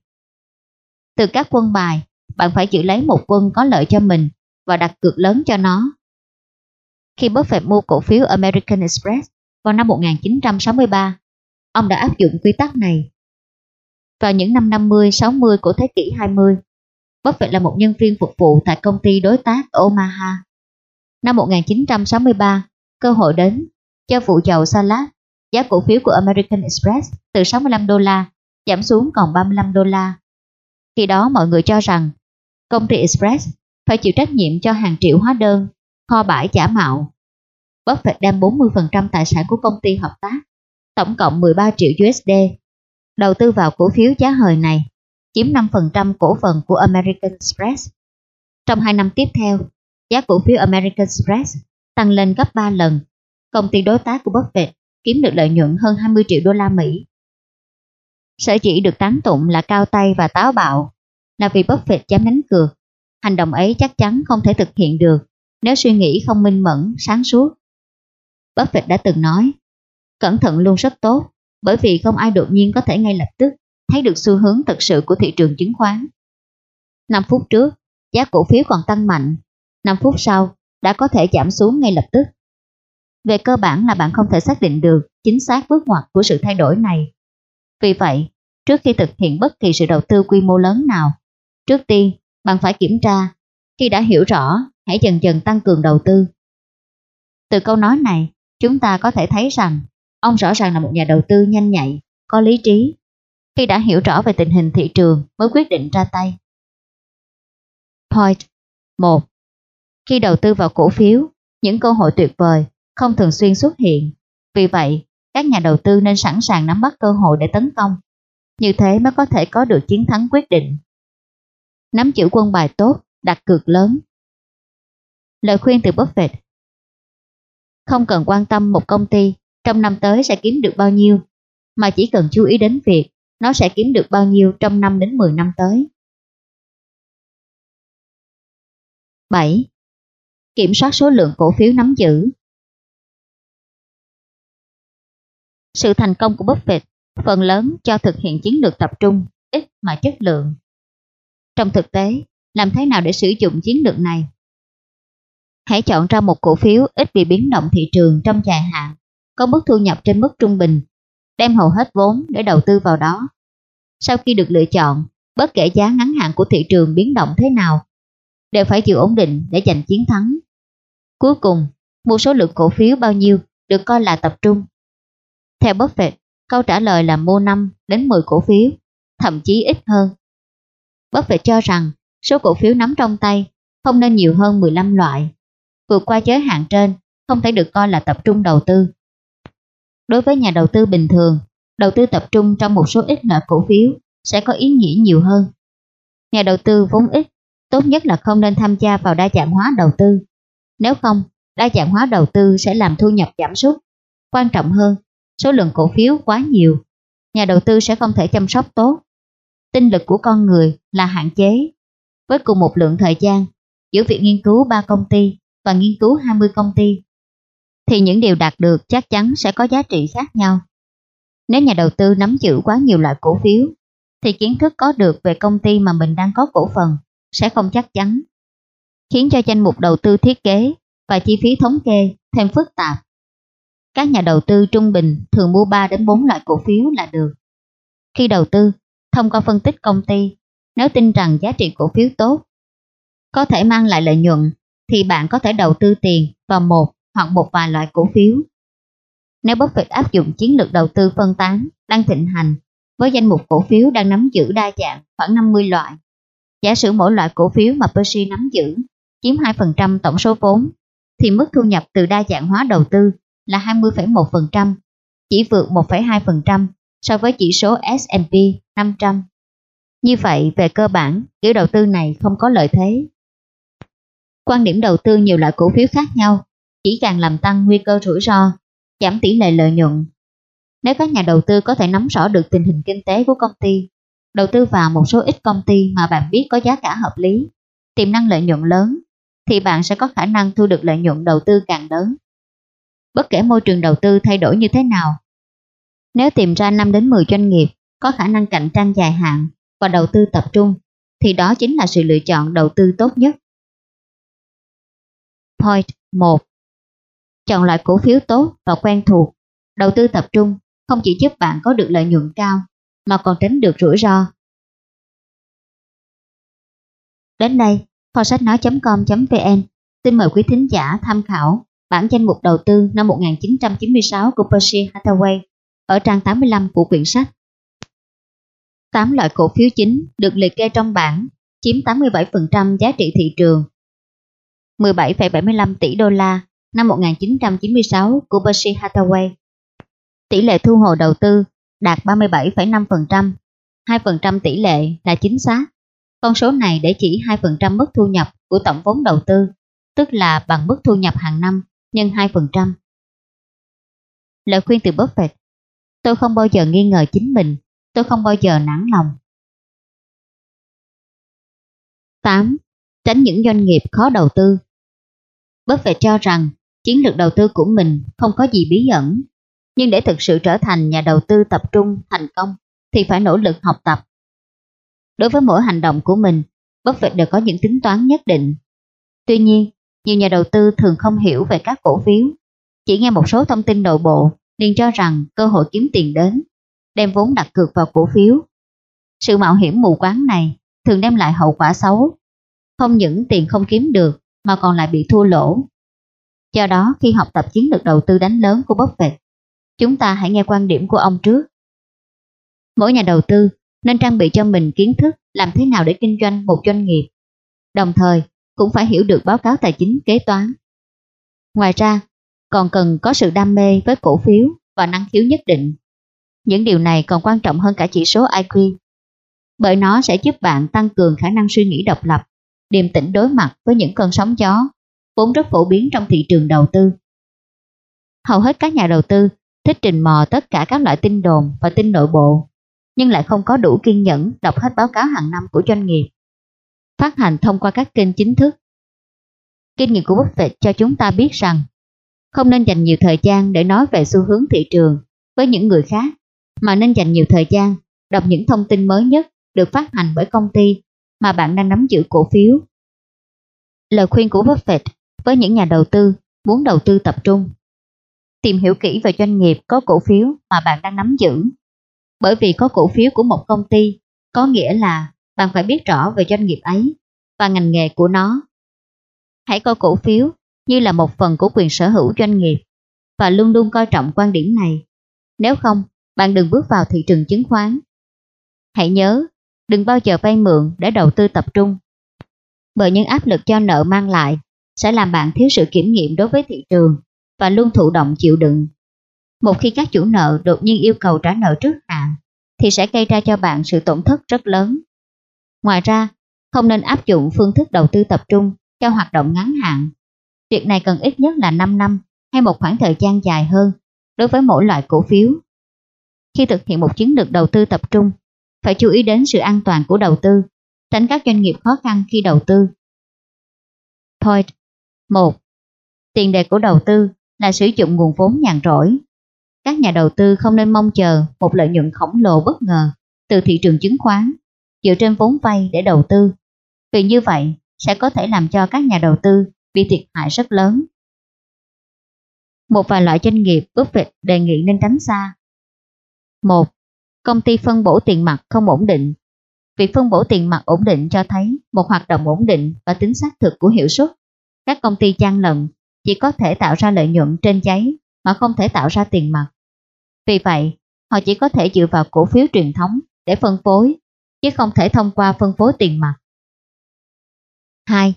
Từ các quân bài, bạn phải giữ lấy một quân có lợi cho mình và đặt cược lớn cho nó. Khi Buffett mua cổ phiếu American Express vào năm 1963, ông đã áp dụng quy tắc này. Vào những năm 50-60 của thế kỷ 20, Buffett là một nhân viên phục vụ tại công ty đối tác Omaha. Năm 1963, cơ hội đến, cho vụ dầu salad, giá cổ phiếu của American Express từ 65 đô la giảm xuống còn 35 đô la. Khi đó mọi người cho rằng công ty Express phải chịu trách nhiệm cho hàng triệu hóa đơn, kho bãi giả mạo. Buffett đem 40% tài sản của công ty hợp tác, tổng cộng 13 triệu USD, đầu tư vào cổ phiếu giá hời này, chiếm 5% cổ phần của American Express. Trong 2 năm tiếp theo, giá cổ phiếu American Express tăng lên gấp 3 lần. Công ty đối tác của Buffett kiếm được lợi nhuận hơn 20 triệu đô la Mỹ. Sở chỉ được tán tụng là cao tay và táo bạo là vì Buffett dám đánh cược. Hành động ấy chắc chắn không thể thực hiện được nếu suy nghĩ không minh mẫn, sáng suốt. Buffett đã từng nói, cẩn thận luôn rất tốt, bởi vì không ai đột nhiên có thể ngay lập tức thấy được xu hướng thực sự của thị trường chứng khoán. 5 phút trước, giá cổ phiếu còn tăng mạnh, 5 phút sau đã có thể giảm xuống ngay lập tức. Về cơ bản là bạn không thể xác định được chính xác bước ngoặt của sự thay đổi này. Vì vậy, trước khi thực hiện bất kỳ sự đầu tư quy mô lớn nào, trước tiên bạn phải kiểm tra. Khi đã hiểu rõ, hãy dần dần tăng cường đầu tư. Từ câu nói này, chúng ta có thể thấy rằng ông rõ ràng là một nhà đầu tư nhanh nhạy, có lý trí. Khi đã hiểu rõ về tình hình thị trường mới quyết định ra tay. Point 1. Khi đầu tư vào cổ phiếu, những cơ hội tuyệt vời không thường xuyên xuất hiện. Vì vậy, các nhà đầu tư nên sẵn sàng nắm bắt cơ hội để tấn công. Như thế mới có thể có được chiến thắng quyết định. Nắm chữ quân bài tốt, đặt cược lớn. Lời khuyên từ Buffett Không cần quan tâm một công ty trong năm tới sẽ kiếm được bao nhiêu, mà chỉ cần chú ý đến việc nó sẽ kiếm được bao nhiêu trong 5 đến 10 năm tới. 7. Kiểm soát số lượng cổ phiếu nắm giữ Sự thành công của Buffett phần lớn cho thực hiện chiến lược tập trung, ít mà chất lượng. Trong thực tế, làm thế nào để sử dụng chiến lược này? Hãy chọn ra một cổ phiếu ít bị biến động thị trường trong dài hạn, có mức thu nhập trên mức trung bình, đem hầu hết vốn để đầu tư vào đó. Sau khi được lựa chọn, bất kể giá ngắn hạn của thị trường biến động thế nào, đều phải chịu ổn định để giành chiến thắng. Cuối cùng, một số lượng cổ phiếu bao nhiêu được coi là tập trung theo Buffett, câu trả lời là mua 5 đến 10 cổ phiếu, thậm chí ít hơn. Buffett cho rằng số cổ phiếu nắm trong tay không nên nhiều hơn 15 loại. Vượt qua giới hạn trên không thể được coi là tập trung đầu tư. Đối với nhà đầu tư bình thường, đầu tư tập trung trong một số ít loại cổ phiếu sẽ có ý nghĩa nhiều hơn. Nhà đầu tư vốn ít, tốt nhất là không nên tham gia vào đa dạng hóa đầu tư. Nếu không, đa dạng hóa đầu tư sẽ làm thu nhập giảm sút. Quan trọng hơn, số lượng cổ phiếu quá nhiều, nhà đầu tư sẽ không thể chăm sóc tốt. Tinh lực của con người là hạn chế. Với cùng một lượng thời gian, giữa việc nghiên cứu 3 công ty và nghiên cứu 20 công ty, thì những điều đạt được chắc chắn sẽ có giá trị khác nhau. Nếu nhà đầu tư nắm giữ quá nhiều loại cổ phiếu, thì kiến thức có được về công ty mà mình đang có cổ phần sẽ không chắc chắn, khiến cho danh mục đầu tư thiết kế và chi phí thống kê thêm phức tạp các nhà đầu tư trung bình thường mua 3 đến 4 loại cổ phiếu là được. Khi đầu tư, thông qua phân tích công ty, nếu tin rằng giá trị cổ phiếu tốt, có thể mang lại lợi nhuận, thì bạn có thể đầu tư tiền vào một hoặc một vài loại cổ phiếu. Nếu Buffett áp dụng chiến lược đầu tư phân tán, đang thịnh hành, với danh mục cổ phiếu đang nắm giữ đa dạng khoảng 50 loại, giả sử mỗi loại cổ phiếu mà Percy nắm giữ chiếm 2% tổng số vốn, thì mức thu nhập từ đa dạng hóa đầu tư là 20,1%, chỉ vượt 1,2% so với chỉ số S&P 500. Như vậy, về cơ bản, kiểu đầu tư này không có lợi thế. Quan điểm đầu tư nhiều loại cổ phiếu khác nhau chỉ càng làm tăng nguy cơ rủi ro, giảm tỷ lệ lợi nhuận. Nếu các nhà đầu tư có thể nắm rõ được tình hình kinh tế của công ty, đầu tư vào một số ít công ty mà bạn biết có giá cả hợp lý, tiềm năng lợi nhuận lớn, thì bạn sẽ có khả năng thu được lợi nhuận đầu tư càng lớn bất kể môi trường đầu tư thay đổi như thế nào. Nếu tìm ra 5 đến 10 doanh nghiệp có khả năng cạnh tranh dài hạn và đầu tư tập trung, thì đó chính là sự lựa chọn đầu tư tốt nhất. Point 1. Chọn loại cổ phiếu tốt và quen thuộc. Đầu tư tập trung không chỉ giúp bạn có được lợi nhuận cao, mà còn tránh được rủi ro. Đến đây, kho sách nói.com.vn xin mời quý thính giả tham khảo bản danh mục đầu tư năm 1996 của Percy Hathaway ở trang 85 của quyển sách. 8 loại cổ phiếu chính được liệt kê trong bảng chiếm 87% giá trị thị trường. 17,75 tỷ đô la năm 1996 của Berkshire Hathaway. Tỷ lệ thu hồi đầu tư đạt 37,5%, 2% tỷ lệ là chính xác. Con số này để chỉ 2% mức thu nhập của tổng vốn đầu tư, tức là bằng mức thu nhập hàng năm nhân 2%. Lời khuyên từ Buffett Tôi không bao giờ nghi ngờ chính mình, tôi không bao giờ nản lòng. 8. Tránh những doanh nghiệp khó đầu tư Buffett cho rằng chiến lược đầu tư của mình không có gì bí ẩn, nhưng để thực sự trở thành nhà đầu tư tập trung thành công thì phải nỗ lực học tập. Đối với mỗi hành động của mình, Buffett đều có những tính toán nhất định. Tuy nhiên, nhiều nhà đầu tư thường không hiểu về các cổ phiếu, chỉ nghe một số thông tin nội bộ liền cho rằng cơ hội kiếm tiền đến, đem vốn đặt cược vào cổ phiếu. Sự mạo hiểm mù quáng này thường đem lại hậu quả xấu. Không những tiền không kiếm được mà còn lại bị thua lỗ. Do đó khi học tập chiến lược đầu tư đánh lớn của Buffett, chúng ta hãy nghe quan điểm của ông trước. Mỗi nhà đầu tư nên trang bị cho mình kiến thức làm thế nào để kinh doanh một doanh nghiệp. Đồng thời cũng phải hiểu được báo cáo tài chính kế toán. Ngoài ra, còn cần có sự đam mê với cổ phiếu và năng khiếu nhất định. Những điều này còn quan trọng hơn cả chỉ số IQ, bởi nó sẽ giúp bạn tăng cường khả năng suy nghĩ độc lập, điềm tĩnh đối mặt với những cơn sóng gió, vốn rất phổ biến trong thị trường đầu tư. Hầu hết các nhà đầu tư thích trình mò tất cả các loại tin đồn và tin nội bộ, nhưng lại không có đủ kiên nhẫn đọc hết báo cáo hàng năm của doanh nghiệp, phát hành thông qua các kênh chính thức. Kinh nghiệm của Buffett cho chúng ta biết rằng không nên dành nhiều thời gian để nói về xu hướng thị trường với những người khác, mà nên dành nhiều thời gian đọc những thông tin mới nhất được phát hành bởi công ty mà bạn đang nắm giữ cổ phiếu. Lời khuyên của Buffett với những nhà đầu tư muốn đầu tư tập trung. Tìm hiểu kỹ về doanh nghiệp có cổ phiếu mà bạn đang nắm giữ. Bởi vì có cổ phiếu của một công ty có nghĩa là bạn phải biết rõ về doanh nghiệp ấy và ngành nghề của nó. Hãy coi cổ phiếu như là một phần của quyền sở hữu doanh nghiệp và luôn luôn coi trọng quan điểm này. Nếu không, bạn đừng bước vào thị trường chứng khoán. Hãy nhớ, đừng bao giờ vay mượn để đầu tư tập trung. Bởi những áp lực cho nợ mang lại sẽ làm bạn thiếu sự kiểm nghiệm đối với thị trường và luôn thụ động chịu đựng. Một khi các chủ nợ đột nhiên yêu cầu trả nợ trước hạn, thì sẽ gây ra cho bạn sự tổn thất rất lớn. Ngoài ra, không nên áp dụng phương thức đầu tư tập trung cho hoạt động ngắn hạn Việc này cần ít nhất là 5 năm hay một khoảng thời gian dài hơn đối với mỗi loại cổ phiếu. Khi thực hiện một chiến lược đầu tư tập trung, phải chú ý đến sự an toàn của đầu tư, tránh các doanh nghiệp khó khăn khi đầu tư. Point 1. Tiền đề của đầu tư là sử dụng nguồn vốn nhàn rỗi. Các nhà đầu tư không nên mong chờ một lợi nhuận khổng lồ bất ngờ từ thị trường chứng khoán dựa trên vốn vay để đầu tư. Vì như vậy sẽ có thể làm cho các nhà đầu tư bị thiệt hại rất lớn. Một vài loại doanh nghiệp Buffett đề nghị nên tránh xa. 1. Công ty phân bổ tiền mặt không ổn định. Việc phân bổ tiền mặt ổn định cho thấy một hoạt động ổn định và tính xác thực của hiệu suất. Các công ty gian lận chỉ có thể tạo ra lợi nhuận trên giấy mà không thể tạo ra tiền mặt. Vì vậy, họ chỉ có thể dựa vào cổ phiếu truyền thống để phân phối, chứ không thể thông qua phân phối tiền mặt. 2.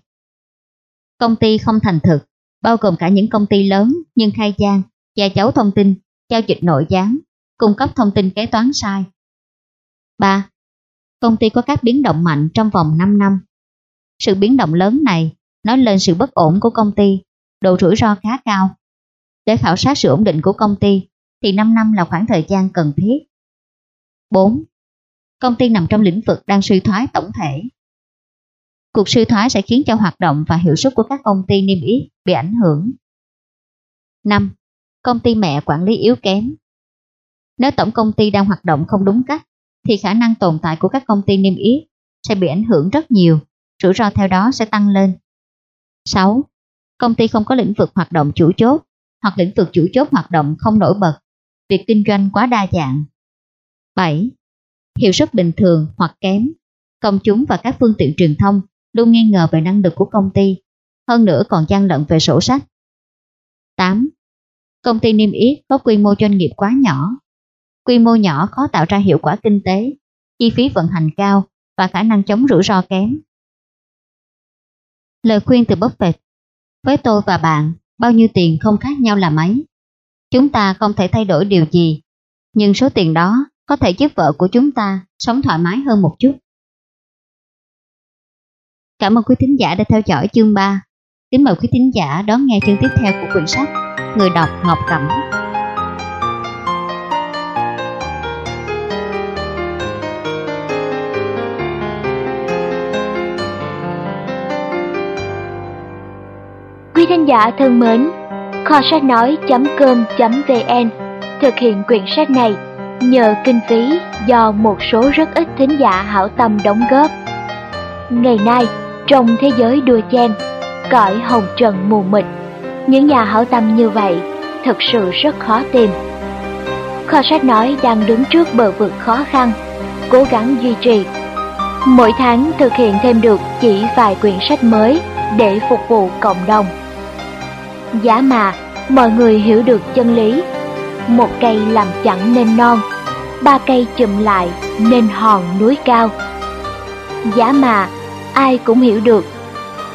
Công ty không thành thực, bao gồm cả những công ty lớn nhưng khai gian, che giấu thông tin, giao dịch nội gián, cung cấp thông tin kế toán sai. 3. Công ty có các biến động mạnh trong vòng 5 năm. Sự biến động lớn này nói lên sự bất ổn của công ty, độ rủi ro khá cao. Để khảo sát sự ổn định của công ty thì 5 năm là khoảng thời gian cần thiết. 4. Công ty nằm trong lĩnh vực đang suy thoái tổng thể Cuộc suy thoái sẽ khiến cho hoạt động và hiệu suất của các công ty niêm yết bị ảnh hưởng. 5. Công ty mẹ quản lý yếu kém Nếu tổng công ty đang hoạt động không đúng cách, thì khả năng tồn tại của các công ty niêm yết sẽ bị ảnh hưởng rất nhiều, rủi ro theo đó sẽ tăng lên. 6. Công ty không có lĩnh vực hoạt động chủ chốt hoặc lĩnh vực chủ chốt hoạt động không nổi bật, việc kinh doanh quá đa dạng. 7. Hiệu suất bình thường hoặc kém, công chúng và các phương tiện truyền thông luôn nghi ngờ về năng lực của công ty, hơn nữa còn gian lận về sổ sách. 8. Công ty niêm yết có quy mô doanh nghiệp quá nhỏ. Quy mô nhỏ khó tạo ra hiệu quả kinh tế, chi phí vận hành cao và khả năng chống rủi ro kém. Lời khuyên từ Buffett Với tôi và bạn, bao nhiêu tiền không khác nhau là mấy. Chúng ta không thể thay đổi điều gì, nhưng số tiền đó có thể giúp vợ của chúng ta sống thoải mái hơn một chút. Cảm ơn quý thính giả đã theo dõi chương 3. Kính mời quý thính giả đón nghe chương tiếp theo của quyển sách Người đọc Ngọc Cẩm. Quý thính giả thân mến, kho sách nói.com.vn thực hiện quyển sách này nhờ kinh phí do một số rất ít thính giả hảo tâm đóng góp. Ngày nay, trong thế giới đua chen, cõi hồng trần mù mịt, những nhà hảo tâm như vậy thật sự rất khó tìm. Kho sách nói đang đứng trước bờ vực khó khăn, cố gắng duy trì. Mỗi tháng thực hiện thêm được chỉ vài quyển sách mới để phục vụ cộng đồng. Giá mà mọi người hiểu được chân lý, một cây làm chẳng nên non, ba cây chùm lại nên hòn núi cao. Giá mà ai cũng hiểu được,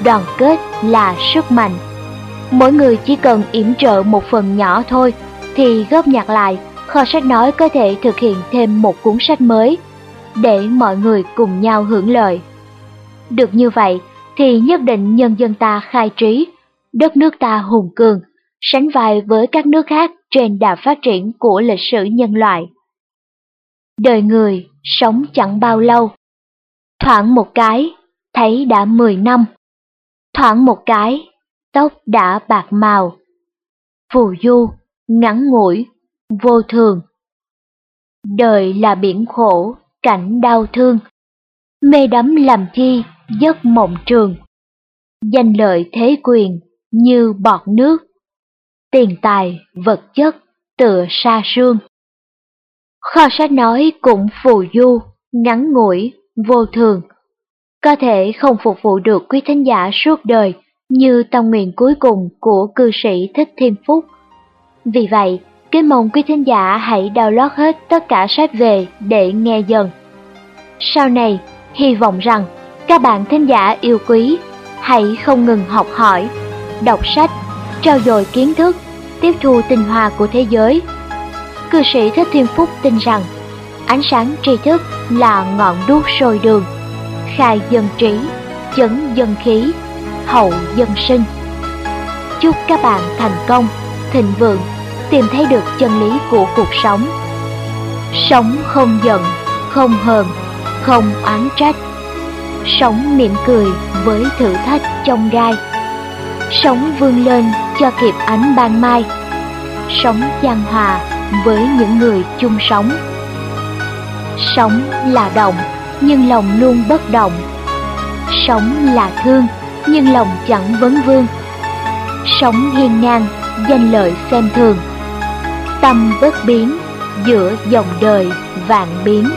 đoàn kết là sức mạnh. Mỗi người chỉ cần yểm trợ một phần nhỏ thôi thì góp nhặt lại, kho sách nói có thể thực hiện thêm một cuốn sách mới để mọi người cùng nhau hưởng lợi. Được như vậy thì nhất định nhân dân ta khai trí, đất nước ta hùng cường, sánh vai với các nước khác trên đà phát triển của lịch sử nhân loại. Đời người sống chẳng bao lâu. Thoảng một cái, thấy đã 10 năm. Thoảng một cái, tóc đã bạc màu. Phù du, ngắn ngủi, vô thường. Đời là biển khổ, cảnh đau thương. Mê đắm làm chi, giấc mộng trường. Danh lợi thế quyền như bọt nước. Tiền tài, vật chất tựa xa sương. Kho sách nói cũng phù du, ngắn ngủi, vô thường có thể không phục vụ được quý thính giả suốt đời như tâm nguyện cuối cùng của cư sĩ Thích Thiên Phúc. Vì vậy, kính mong quý thính giả hãy download hết tất cả sách về để nghe dần. Sau này, hy vọng rằng các bạn thính giả yêu quý hãy không ngừng học hỏi, đọc sách, trao dồi kiến thức, tiếp thu tinh hoa của thế giới. Cư sĩ Thích Thiên Phúc tin rằng ánh sáng tri thức là ngọn đuốc sôi đường khai dân trí, chấn dân khí, hậu dân sinh. Chúc các bạn thành công, thịnh vượng, tìm thấy được chân lý của cuộc sống. Sống không giận, không hờn, không oán trách. Sống mỉm cười với thử thách trong gai. Sống vươn lên cho kịp ánh ban mai. Sống chan hòa với những người chung sống. Sống là động nhưng lòng luôn bất động. Sống là thương, nhưng lòng chẳng vấn vương. Sống hiên ngang, danh lợi xem thường. Tâm bất biến, giữa dòng đời vạn biến.